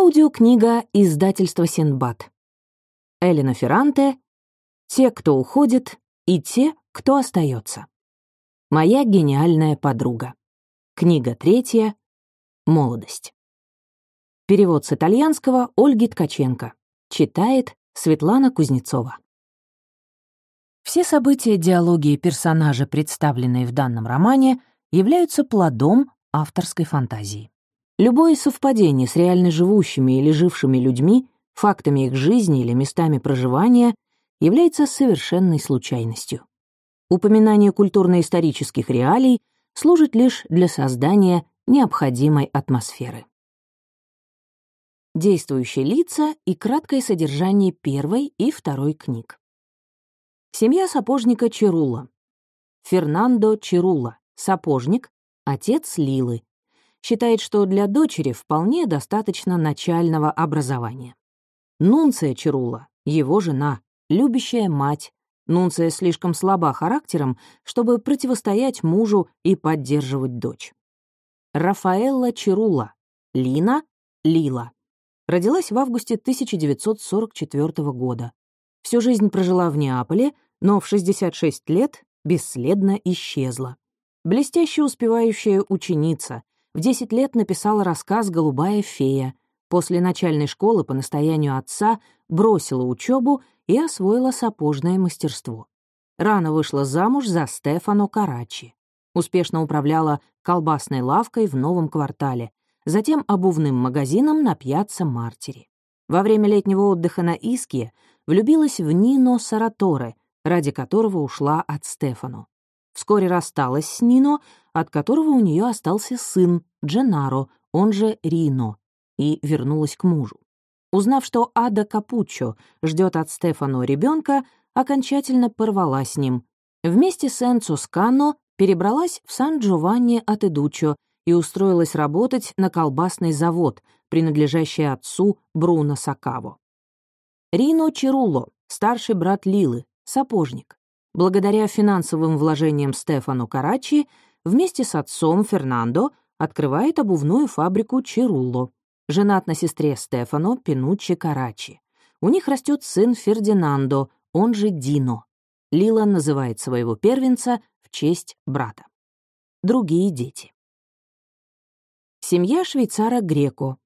Аудиокнига издательства Синдбад. Элена Ферранте «Те, кто уходит, и те, кто остается». Моя гениальная подруга. Книга третья. Молодость. Перевод с итальянского Ольги Ткаченко. Читает Светлана Кузнецова. Все события, диалоги и персонажи, представленные в данном романе, являются плодом авторской фантазии. Любое совпадение с реально живущими или жившими людьми, фактами их жизни или местами проживания является совершенной случайностью. Упоминание культурно-исторических реалий служит лишь для создания необходимой атмосферы. Действующие лица и краткое содержание первой и второй книг. Семья сапожника Чирула. Фернандо Чирула, сапожник, отец Лилы, считает, что для дочери вполне достаточно начального образования. Нунция Чарула, его жена, любящая мать. Нунция слишком слаба характером, чтобы противостоять мужу и поддерживать дочь. Рафаэлла Чарула, Лина, Лила. Родилась в августе 1944 года. Всю жизнь прожила в Неаполе, но в 66 лет бесследно исчезла. Блестяще успевающая ученица, в 10 лет написала рассказ «Голубая фея». После начальной школы по настоянию отца бросила учебу и освоила сапожное мастерство. Рано вышла замуж за Стефано Карачи. Успешно управляла колбасной лавкой в новом квартале, затем обувным магазином на пьяцца Мартери. Во время летнего отдыха на Иске влюбилась в Нино Сараторе, ради которого ушла от Стефано. Вскоре рассталась с Нино, от которого у нее остался сын Дженаро, он же Рино, и вернулась к мужу. Узнав, что Ада Капуччо ждет от Стефано ребенка, окончательно порвала с ним. Вместе с Энцо Скано перебралась в Сан-Джованни от Эдучо и устроилась работать на колбасный завод, принадлежащий отцу Бруно Сакаво. Рино Чируло, старший брат Лилы, сапожник. Благодаря финансовым вложениям Стефану Карачи вместе с отцом Фернандо открывает обувную фабрику Чирулло. Женат на сестре Стефано Пинуччи Карачи. У них растет сын Фердинандо, он же Дино. Лила называет своего первенца в честь брата. Другие дети. Семья швейцара Греко.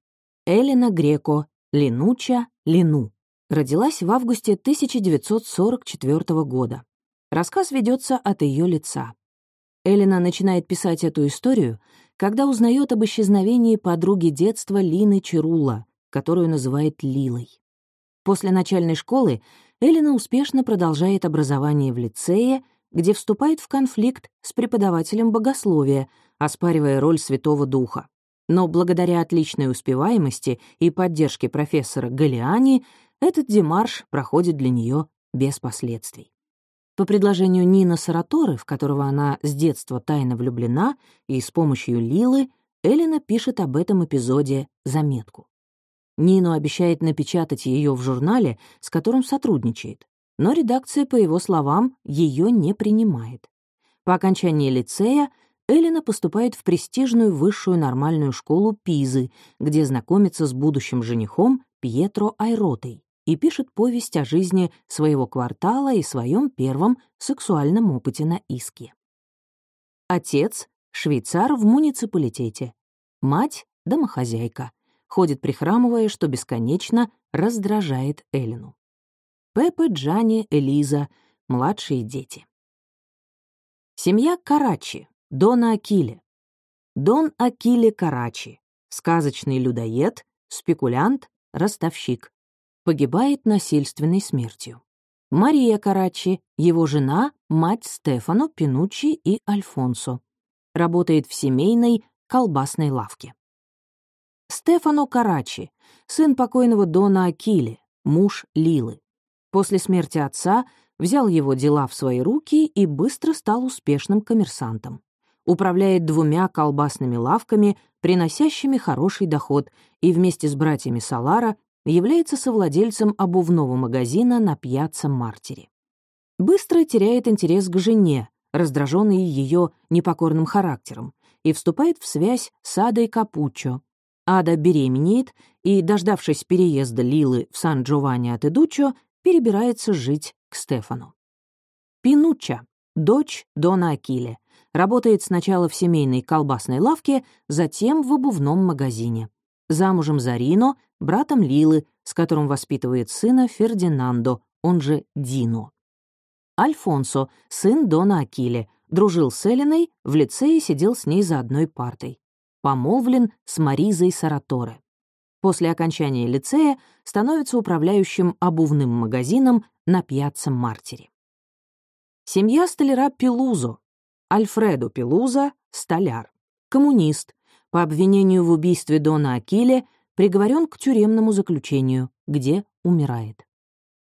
Элена Греко, Линуча, Лину. Родилась в августе 1944 года. Рассказ ведется от ее лица. Элина начинает писать эту историю, когда узнает об исчезновении подруги детства Лины Чирула, которую называет Лилой. После начальной школы Элина успешно продолжает образование в лицее, где вступает в конфликт с преподавателем богословия, оспаривая роль Святого Духа. Но благодаря отличной успеваемости и поддержке профессора Галиани этот демарш проходит для нее без последствий. По предложению Нина Сараторы, в которого она с детства тайно влюблена, и с помощью Лилы, Элина пишет об этом эпизоде заметку. Нину обещает напечатать ее в журнале, с которым сотрудничает, но редакция, по его словам, ее не принимает. По окончании лицея Элина поступает в престижную высшую нормальную школу Пизы, где знакомится с будущим женихом Пьетро Айротой и пишет повесть о жизни своего квартала и своем первом сексуальном опыте на Иске. Отец — швейцар в муниципалитете. Мать — домохозяйка. Ходит прихрамывая, что бесконечно раздражает Эллину. Пеппа, Джани, Элиза — младшие дети. Семья Карачи, Дона Акиле. Дон Акиле Карачи, сказочный людоед, спекулянт, ростовщик погибает насильственной смертью. Мария Карачи, его жена, мать Стефано, Пинуччи и Альфонсо. Работает в семейной колбасной лавке. Стефано Карачи, сын покойного Дона Акили, муж Лилы. После смерти отца взял его дела в свои руки и быстро стал успешным коммерсантом. Управляет двумя колбасными лавками, приносящими хороший доход, и вместе с братьями Салара является совладельцем обувного магазина на пьяцца Мартери. Быстро теряет интерес к жене, раздраженный ее непокорным характером, и вступает в связь с Адой Капуччо. Ада беременеет и, дождавшись переезда Лилы в Сан-Джованни от Идуччо, перебирается жить к Стефану. Пинучча, дочь Дона Акиле, работает сначала в семейной колбасной лавке, затем в обувном магазине. Замужем за Рино, братом Лилы, с которым воспитывает сына Фердинандо, он же Дино. Альфонсо, сын Дона Акиле, дружил с Элиной, в лицее сидел с ней за одной партой. Помолвлен с Маризой Сараторе. После окончания лицея становится управляющим обувным магазином на Пьяцца Мартире. Семья столяра Пелузо. Альфредо Пелуза — столяр. Коммунист. По обвинению в убийстве Дона Акиле приговорен к тюремному заключению, где умирает.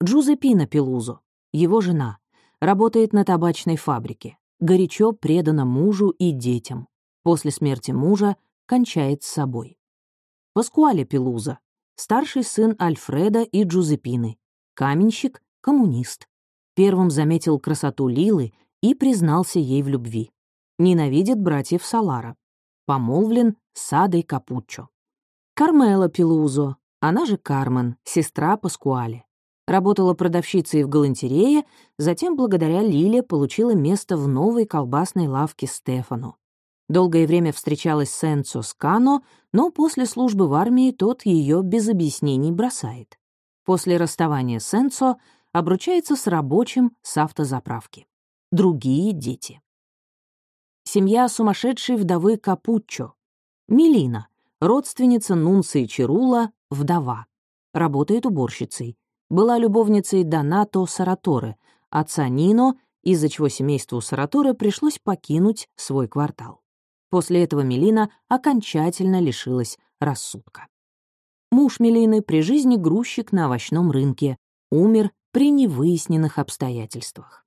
Джузепина Пелузо, его жена, работает на табачной фабрике, горячо предана мужу и детям. После смерти мужа кончает с собой. Паскуале Пелуза, старший сын Альфреда и Джузепины, каменщик, коммунист. Первым заметил красоту Лилы и признался ей в любви. Ненавидит братьев Салара. Помолвлен с Адой Капуччо. Кармела Пелузо, она же Кармен, сестра Паскуале. Работала продавщицей в галантерее, затем благодаря Лиле получила место в новой колбасной лавке Стефану. Долгое время встречалась с Энцо Скано, но после службы в армии тот ее без объяснений бросает. После расставания с Энцо обручается с рабочим с автозаправки. Другие дети. Семья сумасшедшей вдовы Капуччо. Мелина, родственница Нунции Чирула, вдова. Работает уборщицей была любовницей Донато Сараторе, отца Нино, из-за чего семейству Сараторе пришлось покинуть свой квартал. После этого Мелина окончательно лишилась рассудка. Муж Мелины при жизни грузчик на овощном рынке, умер при невыясненных обстоятельствах.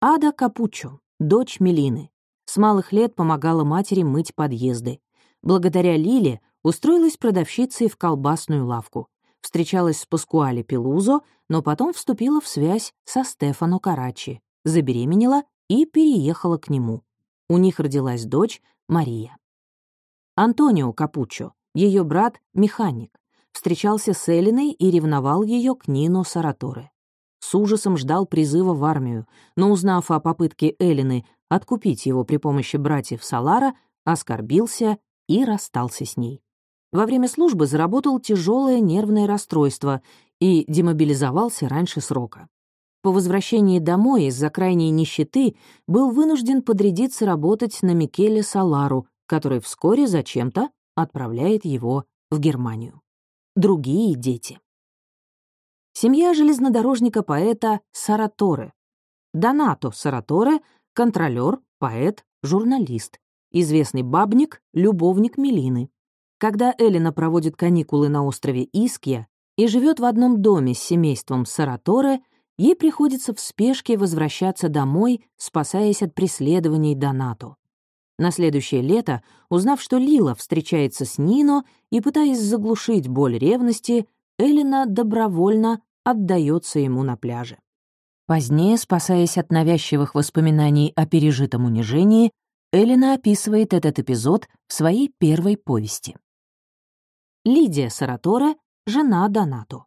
Ада Капучо, дочь Мелины, с малых лет помогала матери мыть подъезды. Благодаря Лиле устроилась продавщицей в колбасную лавку встречалась с Паскуале Пелузо, но потом вступила в связь со Стефано Карачи, забеременела и переехала к нему. У них родилась дочь Мария. Антонио Капуччо, ее брат, механик, встречался с Элиной и ревновал ее к Нино Сараторе. С ужасом ждал призыва в армию, но, узнав о попытке Элины откупить его при помощи братьев Салара, оскорбился и расстался с ней. Во время службы заработал тяжелое нервное расстройство и демобилизовался раньше срока. По возвращении домой из-за крайней нищеты был вынужден подрядиться работать на Микеле Салару, который вскоре зачем-то отправляет его в Германию. Другие дети. Семья железнодорожника-поэта Сараторе. Донато Сараторе — контролер, поэт, журналист. Известный бабник, любовник Мелины. Когда Элина проводит каникулы на острове Иския и живет в одном доме с семейством Сараторе, ей приходится в спешке возвращаться домой, спасаясь от преследований Донато. На следующее лето, узнав, что Лила встречается с Нино и пытаясь заглушить боль ревности, Элина добровольно отдается ему на пляже. Позднее, спасаясь от навязчивых воспоминаний о пережитом унижении, Элина описывает этот эпизод в своей первой повести. Лидия Сараторе — жена Донато.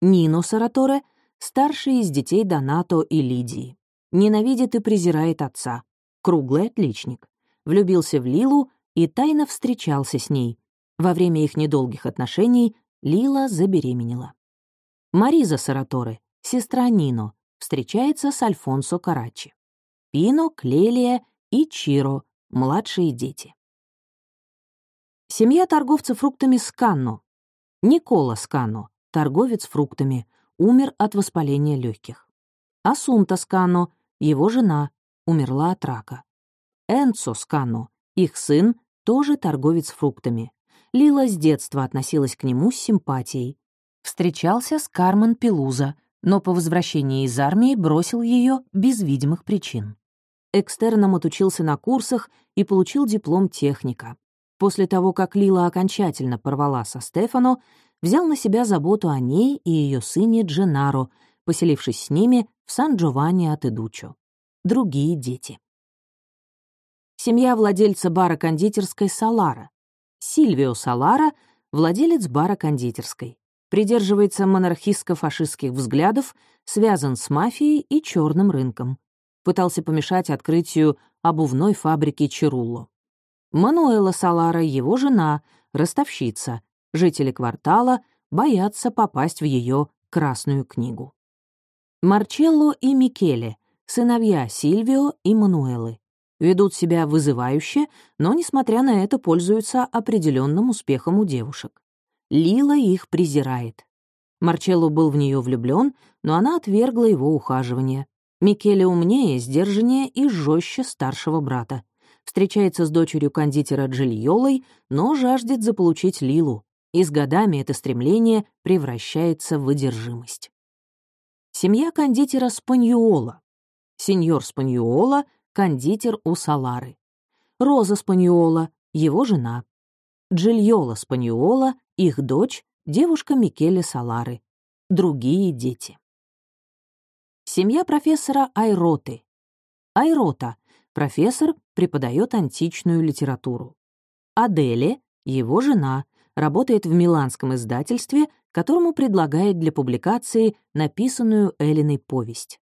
Нино Сараторе — старший из детей Донато и Лидии. Ненавидит и презирает отца. Круглый отличник. Влюбился в Лилу и тайно встречался с ней. Во время их недолгих отношений Лила забеременела. Мариза Сараторе, сестра Нино, встречается с Альфонсо Карачи. Пино, Клелия и Чиро — младшие дети. Семья торговца фруктами Сканно. Никола Сканно, торговец фруктами, умер от воспаления легких. Асунта Сканно, его жена, умерла от рака. Энцо Сканно, их сын, тоже торговец фруктами. Лила с детства относилась к нему с симпатией. Встречался с Кармен Пелуза, но по возвращении из армии бросил ее без видимых причин. Экстерном отучился на курсах и получил диплом техника после того, как Лила окончательно порвала со Стефано, взял на себя заботу о ней и ее сыне Дженаро, поселившись с ними в Сан-Джованни от Идучо. Другие дети. Семья владельца бара кондитерской «Салара». Сильвио Салара — владелец бара кондитерской. Придерживается монархистско-фашистских взглядов, связан с мафией и черным рынком. Пытался помешать открытию обувной фабрики Чирулло. Мануэла Салара, его жена, ростовщица. Жители квартала боятся попасть в ее красную книгу. Марчелло и Микеле, сыновья Сильвио и Мануэлы ведут себя вызывающе, но, несмотря на это, пользуются определенным успехом у девушек. Лила их презирает. Марчелло был в нее влюблен, но она отвергла его ухаживание. Микеле умнее, сдержаннее и жестче старшего брата. Встречается с дочерью кондитера Джильолой, но жаждет заполучить Лилу, и с годами это стремление превращается в выдержимость. Семья кондитера Спаньюола. Сеньор Спаньюола кондитер у Салары. Роза Спаньола, его жена. Джильола Спаньола, их дочь, девушка Микеле Салары. Другие дети. Семья профессора Айроты. Айрота, профессор, преподает античную литературу. Аделе, его жена, работает в миланском издательстве, которому предлагает для публикации написанную Элиной повесть.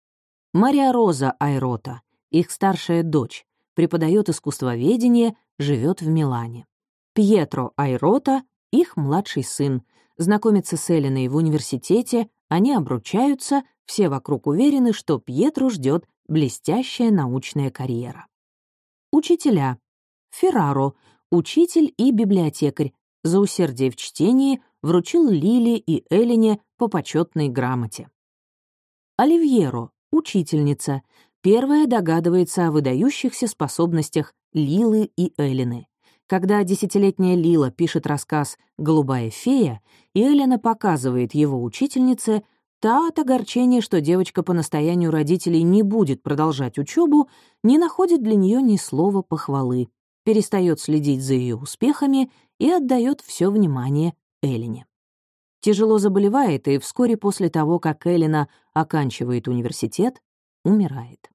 Мария Роза Айрота, их старшая дочь, преподает искусствоведение, живет в Милане. Пьетро Айрота, их младший сын, знакомится с Элиной в университете, они обручаются, все вокруг уверены, что Пьетро ждет блестящая научная карьера. Учителя. Ферраро, учитель и библиотекарь, за усердие в чтении вручил Лили и Элине по почетной грамоте. Оливьеро, учительница, Первая догадывается о выдающихся способностях Лилы и Эллины. Когда десятилетняя Лила пишет рассказ «Голубая фея», и Эллина показывает его учительнице, та от огорчения, что девочка по настоянию родителей не будет продолжать учебу, не находит для нее ни слова похвалы, перестает следить за ее успехами и отдает все внимание Эллине. Тяжело заболевает и вскоре после того, как Эллина оканчивает университет, умирает.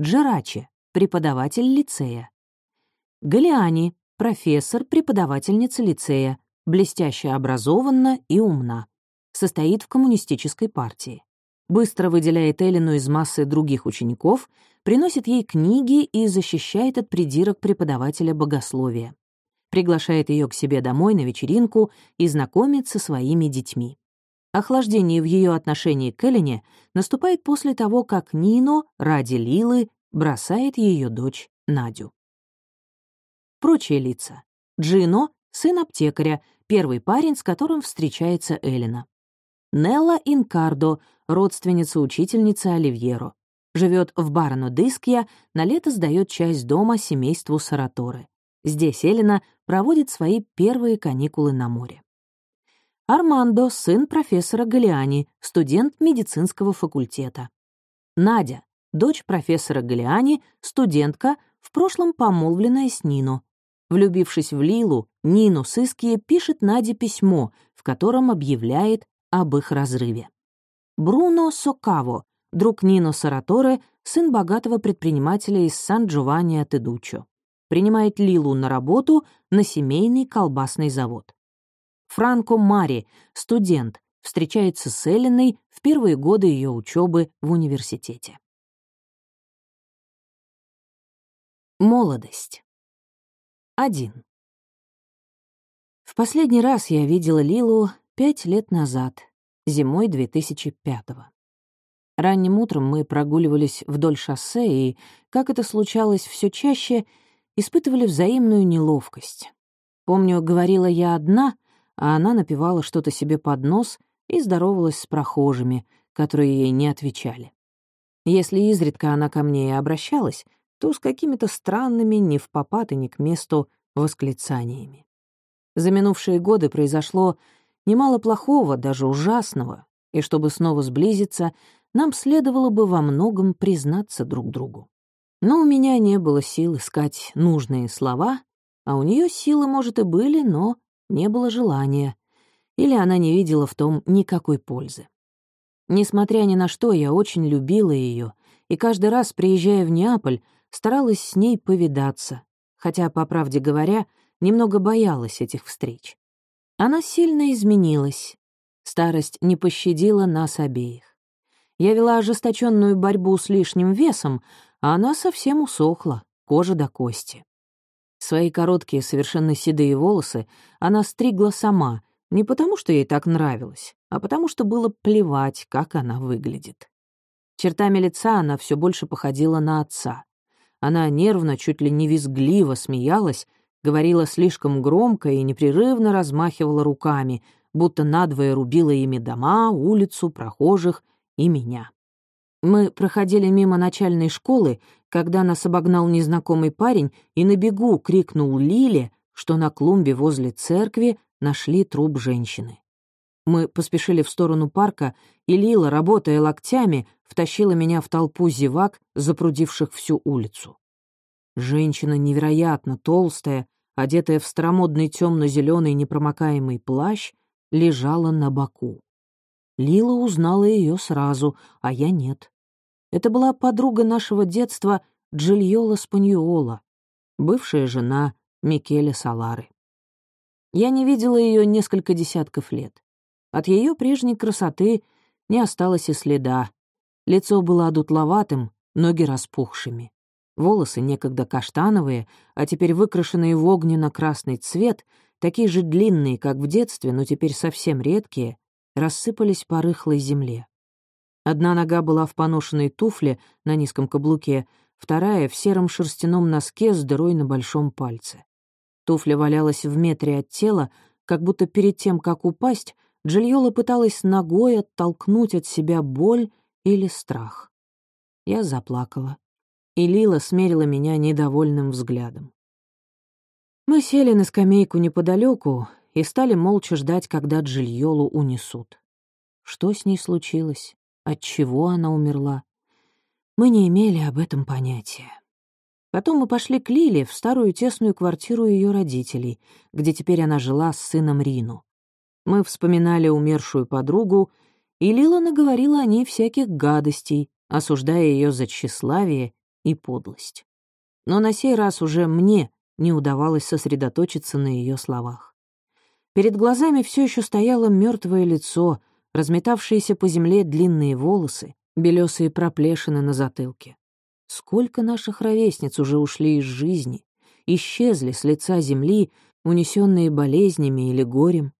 Джерачи, преподаватель лицея. Галиани, профессор, преподавательница лицея, блестяще образованна и умна. Состоит в коммунистической партии. Быстро выделяет Эллину из массы других учеников, приносит ей книги и защищает от придирок преподавателя богословия. Приглашает ее к себе домой на вечеринку и знакомит со своими детьми. Охлаждение в ее отношении к Эллине наступает после того, как Нино ради Лилы бросает ее дочь Надю. Прочие лица. Джино — сын аптекаря, первый парень, с которым встречается Элина. Нелла Инкардо — родственница учительницы Оливьеро. Живет в Барно-Дискья, на лето сдает часть дома семейству Сараторы. Здесь Элина проводит свои первые каникулы на море. Армандо — сын профессора Галиани, студент медицинского факультета. Надя — дочь профессора Галиани, студентка, в прошлом помолвленная с Нино. Влюбившись в Лилу, Нину Сыские пишет Наде письмо, в котором объявляет об их разрыве. Бруно Сокаво, друг Нино Сараторе, сын богатого предпринимателя из Сан-Джованни Тедучо. Принимает Лилу на работу на семейный колбасный завод. Франко Мари, студент, встречается с Эллиной в первые годы ее учебы в университете. Молодость. 1. В последний раз я видела Лилу пять лет назад, зимой 2005-го. Ранним утром мы прогуливались вдоль шоссе и, как это случалось все чаще, испытывали взаимную неловкость. Помню, говорила я одна — а она напевала что-то себе под нос и здоровалась с прохожими, которые ей не отвечали. Если изредка она ко мне и обращалась, то с какими-то странными, не в попад и не к месту, восклицаниями. За минувшие годы произошло немало плохого, даже ужасного, и чтобы снова сблизиться, нам следовало бы во многом признаться друг другу. Но у меня не было сил искать нужные слова, а у нее силы, может, и были, но не было желания, или она не видела в том никакой пользы. Несмотря ни на что, я очень любила ее, и каждый раз, приезжая в Неаполь, старалась с ней повидаться, хотя, по правде говоря, немного боялась этих встреч. Она сильно изменилась. Старость не пощадила нас обеих. Я вела ожесточенную борьбу с лишним весом, а она совсем усохла, кожа до кости. Свои короткие, совершенно седые волосы она стригла сама, не потому что ей так нравилось, а потому что было плевать, как она выглядит. Чертами лица она все больше походила на отца. Она нервно, чуть ли не визгливо смеялась, говорила слишком громко и непрерывно размахивала руками, будто надвое рубила ими дома, улицу, прохожих и меня. Мы проходили мимо начальной школы, когда нас обогнал незнакомый парень и на бегу крикнул Лиле, что на клумбе возле церкви нашли труп женщины. Мы поспешили в сторону парка, и Лила, работая локтями, втащила меня в толпу зевак, запрудивших всю улицу. Женщина невероятно толстая, одетая в старомодный темно-зеленый непромокаемый плащ, лежала на боку. Лила узнала ее сразу, а я нет. Это была подруга нашего детства Джильола Спаньола, бывшая жена Микеля Салары. Я не видела ее несколько десятков лет. От ее прежней красоты не осталось и следа. Лицо было одутловатым, ноги распухшими. Волосы некогда каштановые, а теперь выкрашенные в огненно-красный цвет, такие же длинные, как в детстве, но теперь совсем редкие, рассыпались по рыхлой земле. Одна нога была в поношенной туфле на низком каблуке, вторая — в сером шерстяном носке с дырой на большом пальце. Туфля валялась в метре от тела, как будто перед тем, как упасть, Джильола пыталась ногой оттолкнуть от себя боль или страх. Я заплакала, и Лила смерила меня недовольным взглядом. Мы сели на скамейку неподалеку, и стали молча ждать, когда Джильолу унесут. Что с ней случилось? Отчего она умерла? Мы не имели об этом понятия. Потом мы пошли к Лиле в старую тесную квартиру ее родителей, где теперь она жила с сыном Рину. Мы вспоминали умершую подругу, и Лила наговорила о ней всяких гадостей, осуждая ее за тщеславие и подлость. Но на сей раз уже мне не удавалось сосредоточиться на ее словах. Перед глазами все еще стояло мертвое лицо, разметавшиеся по земле длинные волосы, белесые проплешины на затылке. Сколько наших ровесниц уже ушли из жизни, исчезли с лица земли, унесенные болезнями или горем.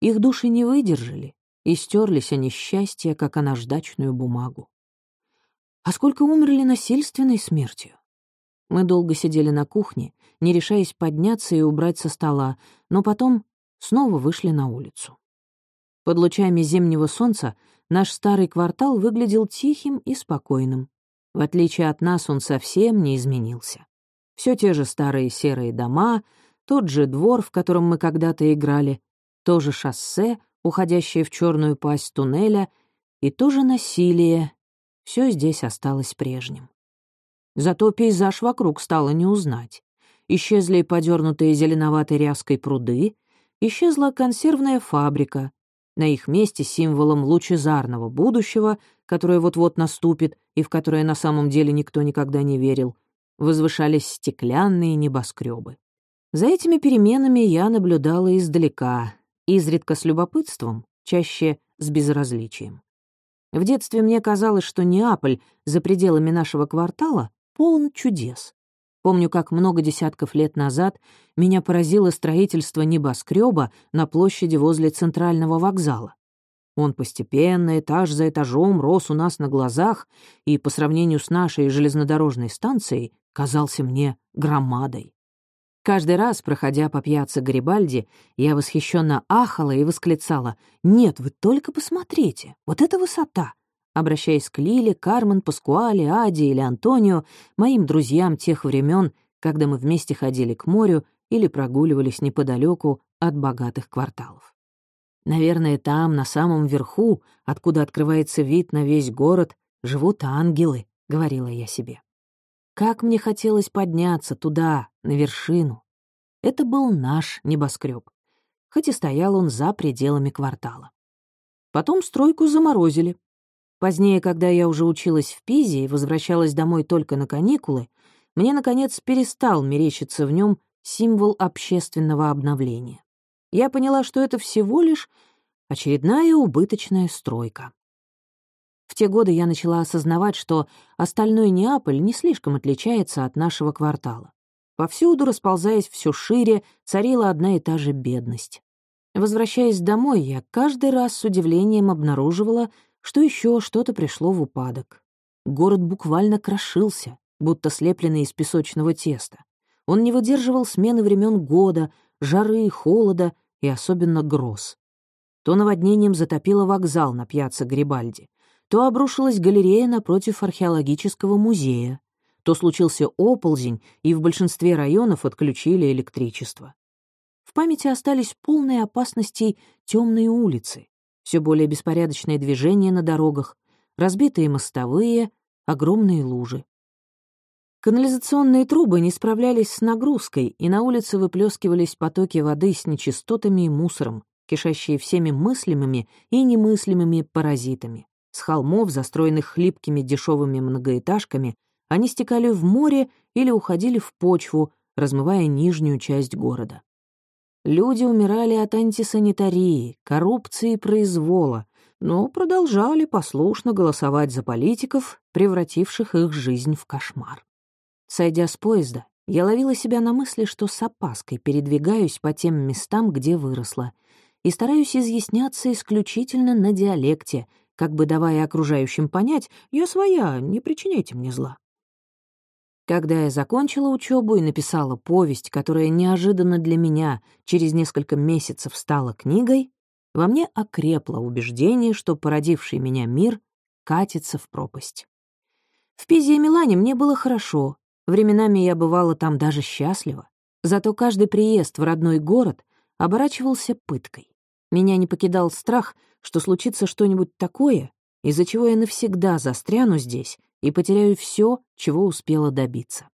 Их души не выдержали, и стерлись они счастья, как о наждачную бумагу. А сколько умерли насильственной смертью? Мы долго сидели на кухне, не решаясь подняться и убрать со стола, но потом снова вышли на улицу. Под лучами зимнего солнца наш старый квартал выглядел тихим и спокойным. В отличие от нас он совсем не изменился. Все те же старые серые дома, тот же двор, в котором мы когда-то играли, то же шоссе, уходящее в черную пасть туннеля, и то же насилие. Все здесь осталось прежним. Зато пейзаж вокруг стало не узнать. Исчезли подернутые зеленоватой ряской пруды, исчезла консервная фабрика. На их месте символом лучезарного будущего, которое вот-вот наступит и в которое на самом деле никто никогда не верил, возвышались стеклянные небоскребы. За этими переменами я наблюдала издалека, изредка с любопытством, чаще с безразличием. В детстве мне казалось, что Неаполь за пределами нашего квартала полон чудес. Помню, как много десятков лет назад меня поразило строительство небоскреба на площади возле центрального вокзала. Он постепенно, этаж за этажом, рос у нас на глазах и, по сравнению с нашей железнодорожной станцией, казался мне громадой. Каждый раз, проходя по пьяце Гарибальди, я восхищенно ахала и восклицала «Нет, вы только посмотрите, вот это высота! обращаясь к Лиле, Кармен, Паскуале, Аде или Антонио, моим друзьям тех времен, когда мы вместе ходили к морю или прогуливались неподалеку от богатых кварталов. Наверное, там, на самом верху, откуда открывается вид на весь город, живут ангелы, — говорила я себе. Как мне хотелось подняться туда, на вершину. Это был наш небоскреб, хоть и стоял он за пределами квартала. Потом стройку заморозили, Позднее, когда я уже училась в Пизе и возвращалась домой только на каникулы, мне, наконец, перестал мерещиться в нем символ общественного обновления. Я поняла, что это всего лишь очередная убыточная стройка. В те годы я начала осознавать, что остальной Неаполь не слишком отличается от нашего квартала. Повсюду, расползаясь все шире, царила одна и та же бедность. Возвращаясь домой, я каждый раз с удивлением обнаруживала, что еще что-то пришло в упадок. Город буквально крошился, будто слепленный из песочного теста. Он не выдерживал смены времен года, жары, холода и особенно гроз. То наводнением затопило вокзал на пьяце Грибальди, то обрушилась галерея напротив археологического музея, то случился оползень, и в большинстве районов отключили электричество. В памяти остались полные опасностей темные улицы, все более беспорядочное движение на дорогах, разбитые мостовые, огромные лужи. Канализационные трубы не справлялись с нагрузкой, и на улице выплескивались потоки воды с нечистотами и мусором, кишащие всеми мыслимыми и немыслимыми паразитами. С холмов, застроенных хлипкими дешевыми многоэтажками, они стекали в море или уходили в почву, размывая нижнюю часть города. Люди умирали от антисанитарии, коррупции и произвола, но продолжали послушно голосовать за политиков, превративших их жизнь в кошмар. Сойдя с поезда, я ловила себя на мысли, что с опаской передвигаюсь по тем местам, где выросла, и стараюсь изъясняться исключительно на диалекте, как бы давая окружающим понять «я своя, не причиняйте мне зла». Когда я закончила учебу и написала повесть, которая неожиданно для меня через несколько месяцев стала книгой, во мне окрепло убеждение, что породивший меня мир катится в пропасть. В Пизе и Милане мне было хорошо, временами я бывала там даже счастлива, зато каждый приезд в родной город оборачивался пыткой. Меня не покидал страх, что случится что-нибудь такое, из-за чего я навсегда застряну здесь и потеряю все, чего успела добиться.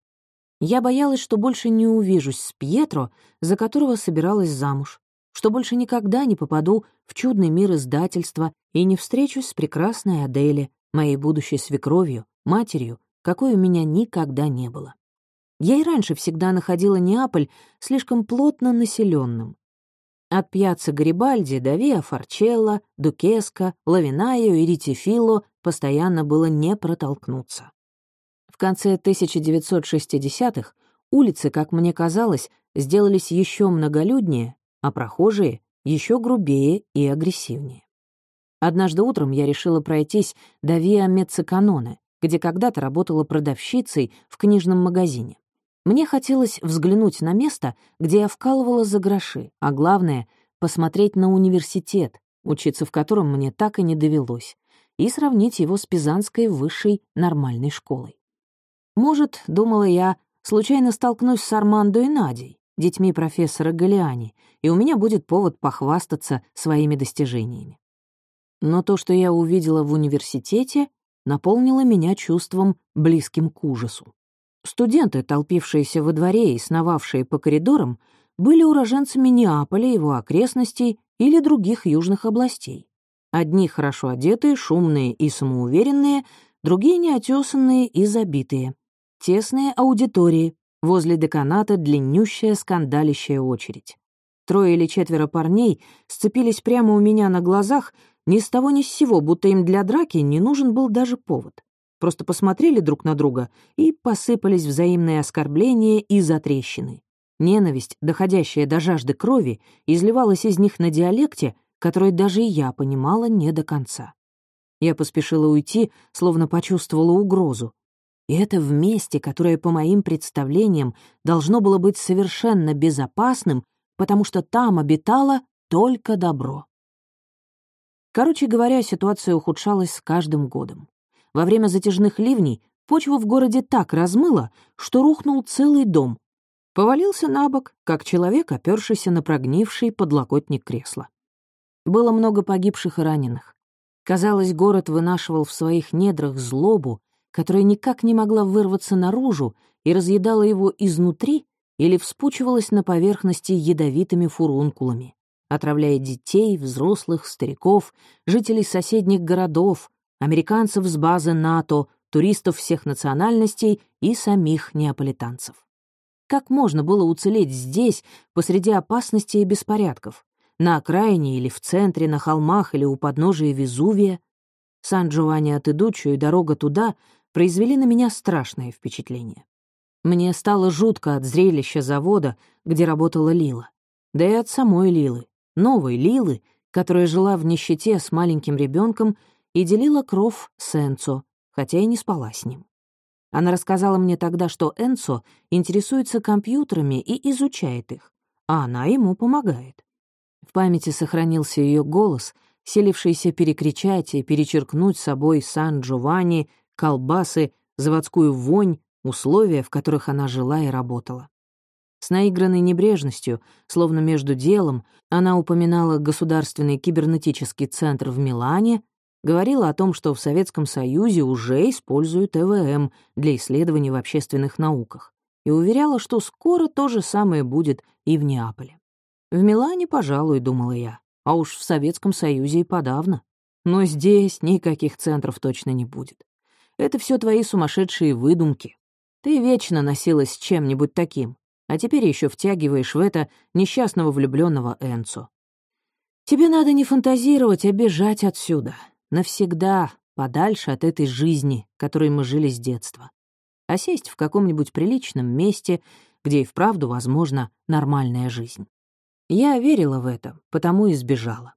Я боялась, что больше не увижусь с Пьетро, за которого собиралась замуж, что больше никогда не попаду в чудный мир издательства и не встречусь с прекрасной Адели, моей будущей свекровью, матерью, какой у меня никогда не было. Я и раньше всегда находила Неаполь слишком плотно населенным. От пьяца Гарибальди до Виа Форчелло, Дукеско, Лавинайо и Ритифило постоянно было не протолкнуться. В конце 1960-х улицы, как мне казалось, сделались еще многолюднее, а прохожие — еще грубее и агрессивнее. Однажды утром я решила пройтись до Виа Меццеканоне, где когда-то работала продавщицей в книжном магазине. Мне хотелось взглянуть на место, где я вкалывала за гроши, а главное — посмотреть на университет, учиться в котором мне так и не довелось, и сравнить его с Пизанской высшей нормальной школой. Может, думала я, случайно столкнусь с Армандо и Надей, детьми профессора Галиани, и у меня будет повод похвастаться своими достижениями. Но то, что я увидела в университете, наполнило меня чувством, близким к ужасу. Студенты, толпившиеся во дворе и сновавшие по коридорам, были уроженцами Неаполя, его окрестностей или других южных областей. Одни хорошо одетые, шумные и самоуверенные, другие неотесанные и забитые. Тесные аудитории, возле деканата длиннющая скандалищая очередь. Трое или четверо парней сцепились прямо у меня на глазах ни с того ни с сего, будто им для драки не нужен был даже повод просто посмотрели друг на друга и посыпались взаимные оскорбления и затрещины. Ненависть, доходящая до жажды крови, изливалась из них на диалекте, который даже я понимала не до конца. Я поспешила уйти, словно почувствовала угрозу. И это в месте, которое, по моим представлениям, должно было быть совершенно безопасным, потому что там обитало только добро. Короче говоря, ситуация ухудшалась с каждым годом. Во время затяжных ливней почву в городе так размыло, что рухнул целый дом. Повалился на бок, как человек, опёршийся на прогнивший подлокотник кресла. Было много погибших и раненых. Казалось, город вынашивал в своих недрах злобу, которая никак не могла вырваться наружу и разъедала его изнутри или вспучивалась на поверхности ядовитыми фурункулами, отравляя детей, взрослых, стариков, жителей соседних городов, американцев с базы НАТО, туристов всех национальностей и самих неаполитанцев. Как можно было уцелеть здесь, посреди опасности и беспорядков? На окраине или в центре, на холмах или у подножия Везувия? Сан-Джованни от Идуччо и дорога туда произвели на меня страшное впечатление. Мне стало жутко от зрелища завода, где работала Лила. Да и от самой Лилы, новой Лилы, которая жила в нищете с маленьким ребенком и делила кров с Энцо, хотя и не спала с ним. Она рассказала мне тогда, что Энцо интересуется компьютерами и изучает их, а она ему помогает. В памяти сохранился ее голос, селившийся перекричать и перечеркнуть собой Сан-Джованни, колбасы, заводскую вонь, условия, в которых она жила и работала. С наигранной небрежностью, словно между делом, она упоминала Государственный кибернетический центр в Милане, говорила о том, что в Советском Союзе уже используют ЭВМ для исследований в общественных науках, и уверяла, что скоро то же самое будет и в Неаполе. В Милане, пожалуй, думала я, а уж в Советском Союзе и подавно. Но здесь никаких центров точно не будет. Это все твои сумасшедшие выдумки. Ты вечно носилась с чем-нибудь таким, а теперь еще втягиваешь в это несчастного влюбленного Энцо. Тебе надо не фантазировать, а бежать отсюда. Навсегда, подальше от этой жизни, которой мы жили с детства. А сесть в каком-нибудь приличном месте, где и вправду возможна нормальная жизнь. Я верила в это, потому и сбежала.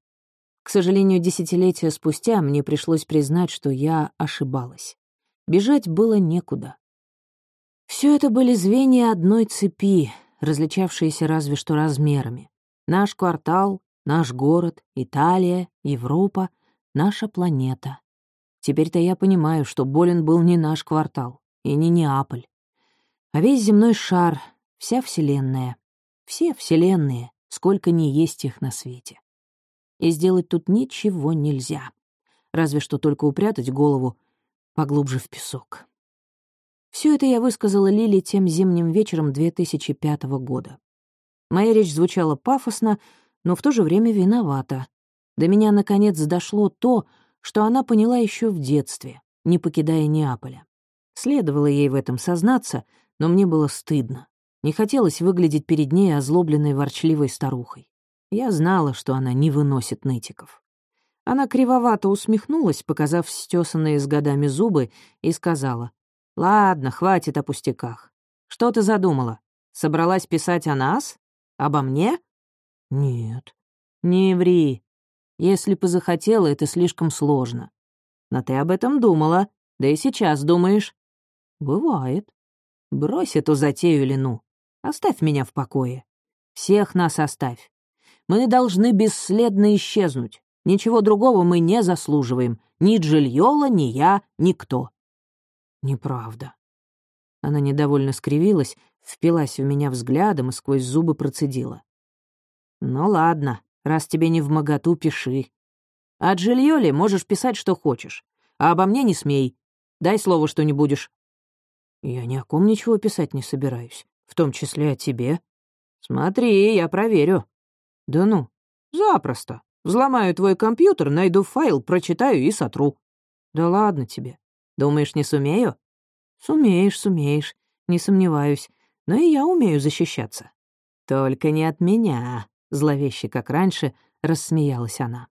К сожалению, десятилетия спустя мне пришлось признать, что я ошибалась. Бежать было некуда. Все это были звенья одной цепи, различавшиеся разве что размерами. Наш квартал, наш город, Италия, Европа, наша планета. Теперь-то я понимаю, что болен был не наш квартал и не Неаполь, а весь земной шар, вся Вселенная, все Вселенные, сколько ни есть их на свете. И сделать тут ничего нельзя, разве что только упрятать голову поглубже в песок. Все это я высказала Лили тем зимним вечером 2005 года. Моя речь звучала пафосно, но в то же время виновата. До меня, наконец, дошло то, что она поняла еще в детстве, не покидая Неаполя. Следовало ей в этом сознаться, но мне было стыдно. Не хотелось выглядеть перед ней озлобленной ворчливой старухой. Я знала, что она не выносит нытиков. Она кривовато усмехнулась, показав стесанные с годами зубы, и сказала, «Ладно, хватит о пустяках. Что ты задумала? Собралась писать о нас? Обо мне?» «Нет». «Не ври. Если бы захотела, это слишком сложно. Но ты об этом думала, да и сейчас думаешь». «Бывает. Брось эту затею, Лену. Оставь меня в покое. Всех нас оставь. Мы должны бесследно исчезнуть. Ничего другого мы не заслуживаем. Ни Джильола, ни я, никто. Неправда. Она недовольно скривилась, впилась в меня взглядом и сквозь зубы процедила. «Ну ладно, раз тебе не в моготу, пиши. О Джильоле можешь писать, что хочешь, а обо мне не смей. Дай слово, что не будешь». «Я ни о ком ничего писать не собираюсь, в том числе о тебе». «Смотри, я проверю». «Да ну, запросто. Взломаю твой компьютер, найду файл, прочитаю и сотру». «Да ладно тебе. Думаешь, не сумею? Сумеешь, сумеешь, не сомневаюсь. Но и я умею защищаться. Только не от меня, зловеще, как раньше, рассмеялась она.